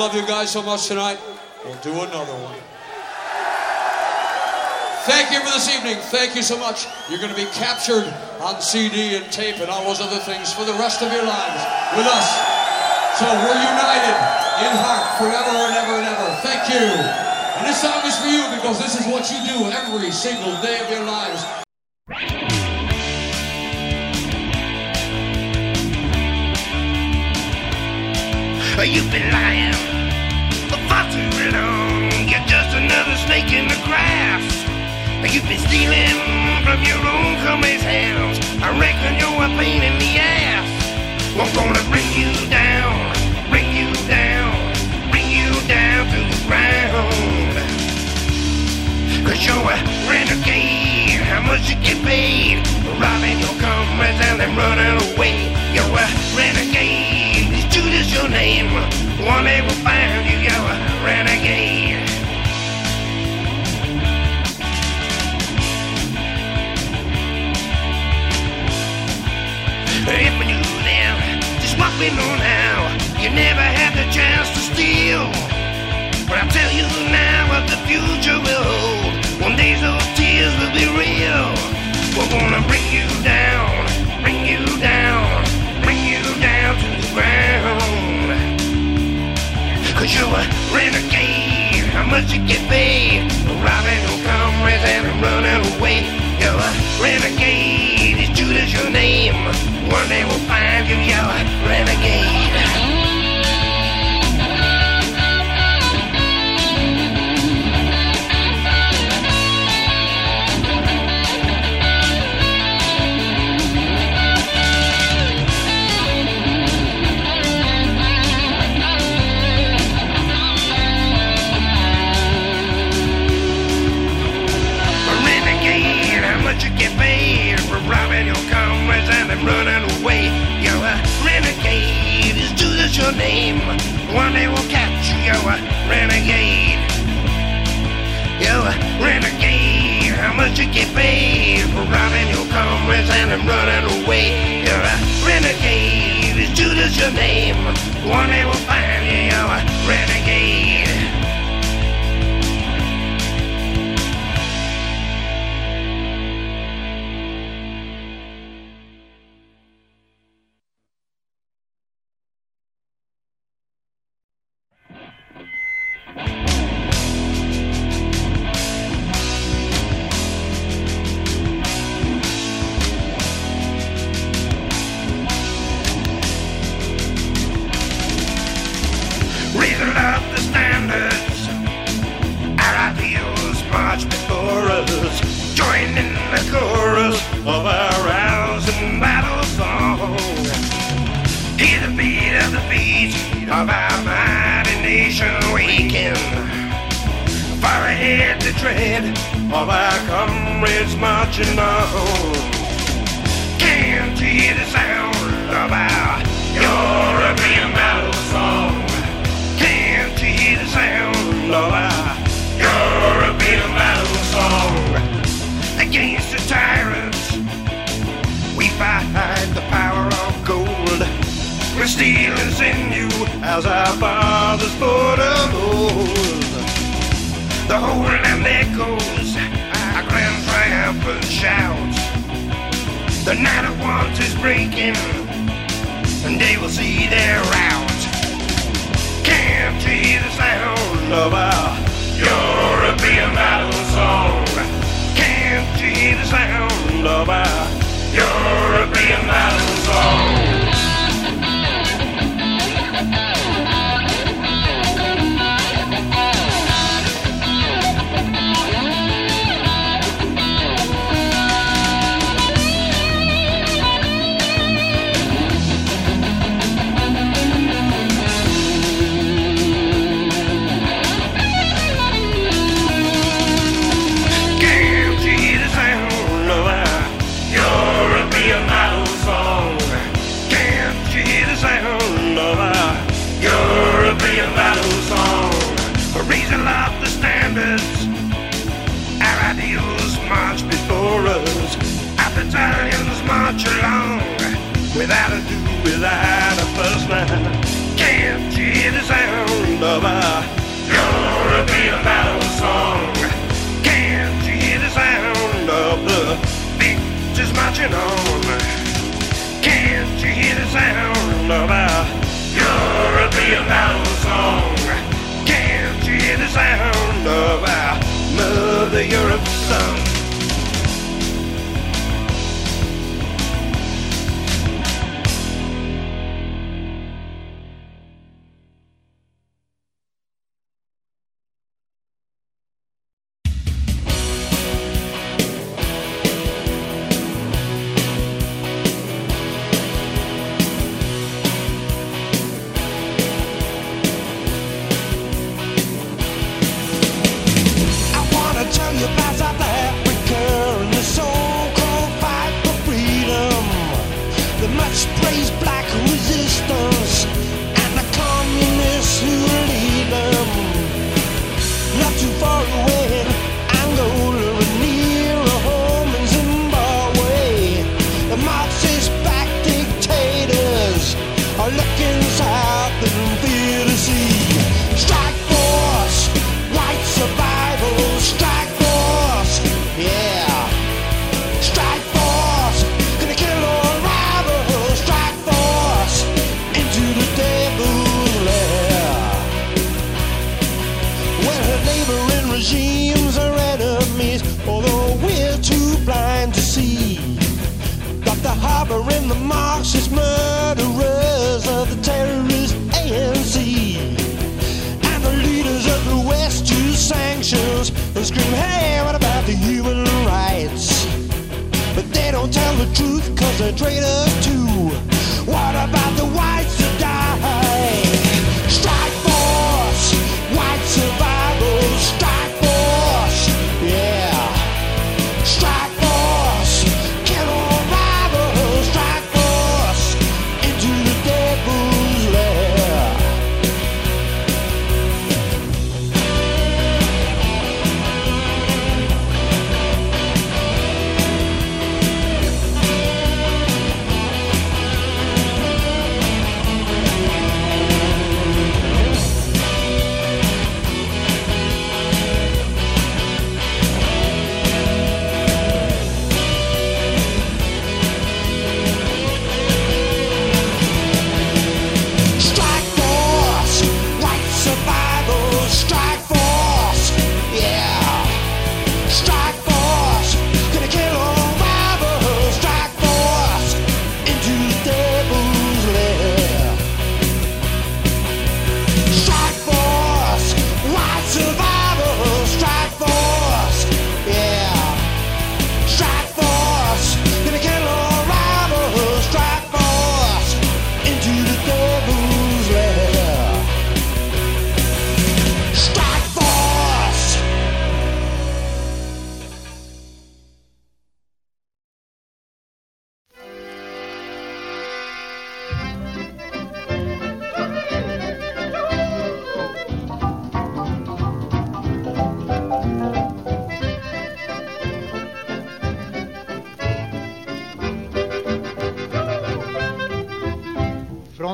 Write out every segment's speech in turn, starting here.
love you guys so much tonight. We'll do another one. Thank you for this evening. Thank you so much. You're going to be captured on CD and tape and all those other things for the rest of your lives with us. So we're united in heart forever and ever and ever. Thank you. And this song is for you because this is what you do every single day of your lives. You've been lying for far too long. You're just another snake in the grass. You've been stealing from your own company's hands. I reckon you're a pain in the ass. I'm gonna bring you down, bring you down, bring you down to the ground. Cause you're a renegade. How much you get paid? Robbing your comrades and then running away. You're a renegade. It's your name. One day we'll find you. You're a renegade. If we knew then just what we know now, you never had the chance to steal. But I'll tell you now what the future will hold. One day those tears will be real. We're gonna bring you down, what you can be. A robin who comes and running away. You're a renegade. You get paid for robbing your comrades and I'm running away? You're a renegade, Judas your name? One day we'll find you, you're a Hear the beat of the feet of our mighty nation waking. Far ahead the tread of our comrades marching on. Can't hear the sound of our European as our fathers put of old. The whole land echoes our grand triumphant shout. The night of want is breaking, and they will see their rout. Can't hear the sound of our European battle song? March along. Without a do, without a fuss line. And scream, hey, what about the human rights? But they don't tell the truth cause they're traitors too. What about the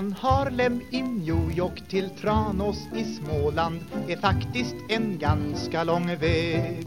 Från Harlem i New York till Tranås i Småland är faktiskt en ganska lång väg.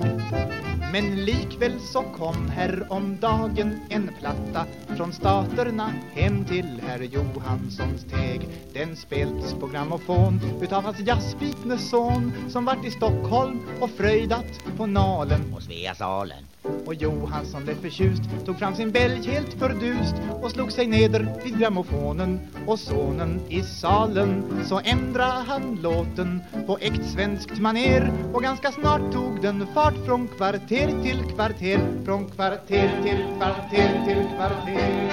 Men likväl så kom här om dagen en platta från staterna hem till herr Johanssons teg. Den spelts på grammofon utav hans jazzbitne son som vart i Stockholm och fröjdat på Nalen och Sveasalen och Johansson blev förtjust Tog fram sin bälg helt fördust Och slog sig neder vid grammofonen Och sonen i salen. Så ändra han låten På äkt svenskt maner Och ganska snart tog den fart Från kvarter till kvarter Från kvarter till kvarter till kvarter.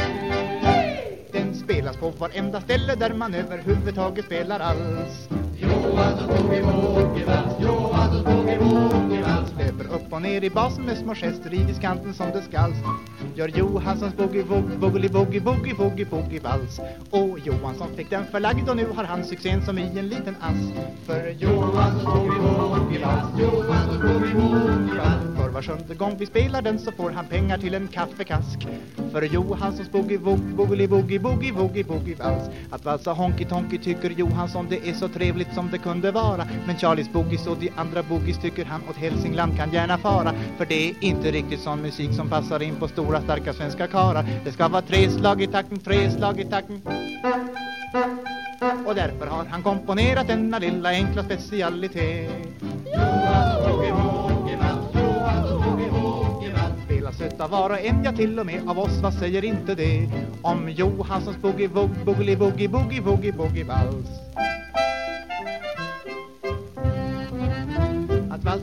Den spelas på varenda ställe Där man överhuvudtaget spelar alls. Löper upp och ner i basen med små gester i diskanten som det skalls Gör Johanssons boogie-woogie, boogie-woogie, boogie-woogie, boogie-vals Och Johansson fick den förlagd och nu har han succén som i en liten ass. För Johanssons boogie woogie vals Johanssons boogie woogie vals var sjunde gång vi spelar den så får han pengar till en kaffekask. För Johanssons boogie woogie boogie boogie boogie boogie boogie vals. Att valsa honky tonky tycker Johansson det är så trevligt som det kunde vara. Men Charlies boogies och de andra boogies tycker han åt Hälsingland kan gärna fara. För det är inte riktigt sån musik som passar in på stora starka svenska karar. Det ska vara tre slag i takten, tre slag i takten. Och därför har han komponerat denna lilla enkla specialitet Ja! Fattar var och en, ja till och med av oss, vad säger inte det om Johanssons boogie-woogie, boogie-woogie, boogie-woogie, boogie-woogie-vals?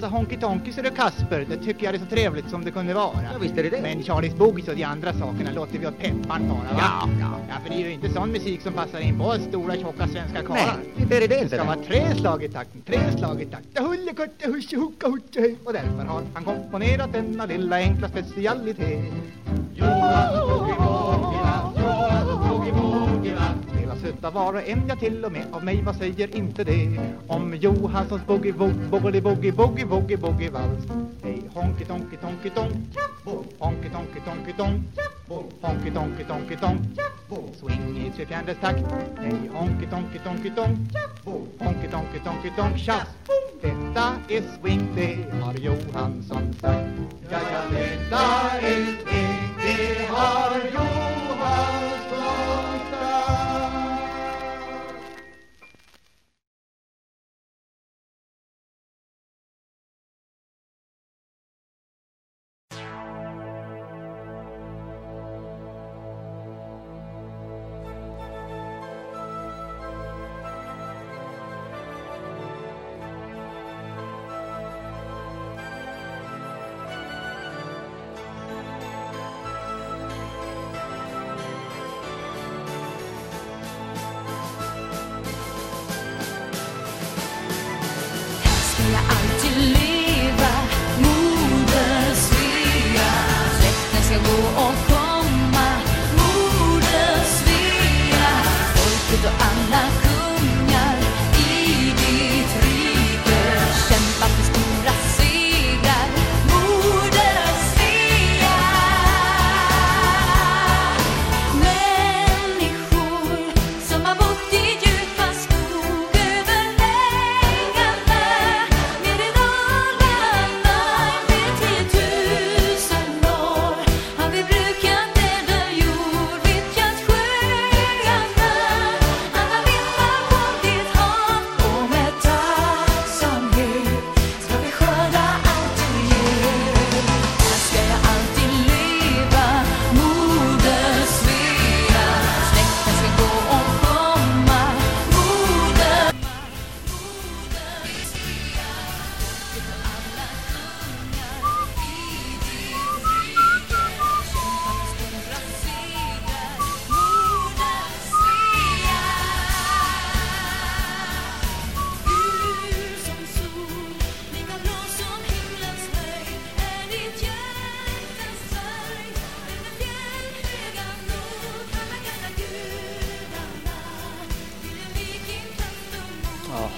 Att valsa Honky Tonky du Kasper, det tycker jag är så trevligt som det kunde vara Ja, visst är det det. Men Charlies Boogies och de andra sakerna låter vi åt pepparn bara va? Ja, ja. Ja, för det är ju inte sån musik som passar in på oss stora tjocka svenska karlar. Nej, inte är det det Det inte. ska vara tre slag i takten, tre slag i takten. Hullekutte, husse, hucka, hutte, hej. Och därför har han komponerat denna lilla enkla specialitet. Johan bästa var och en, ja till och med av mig, vad säger inte det? Om Johanssons Boogie Woogie Boogie Boogie Boogie Boogie Boogie Vals. Hej, honky tonky tonky tonk. Honky tonky tonky tonk. Honky tonky tonky tonk. Swing i trefjärdedels takt. Hej, honky tonky tonky tonk. Honky tonky tonky tonk. Tjafs! Detta är swing, det har Johansson sagt. Ja, ja, detta är swing, det har Johansson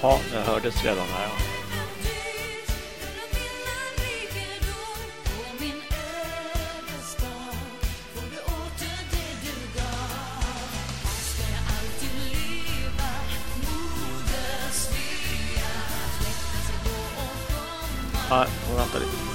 Jaha, det hördes redan här. Ja. Nej, vänta lite.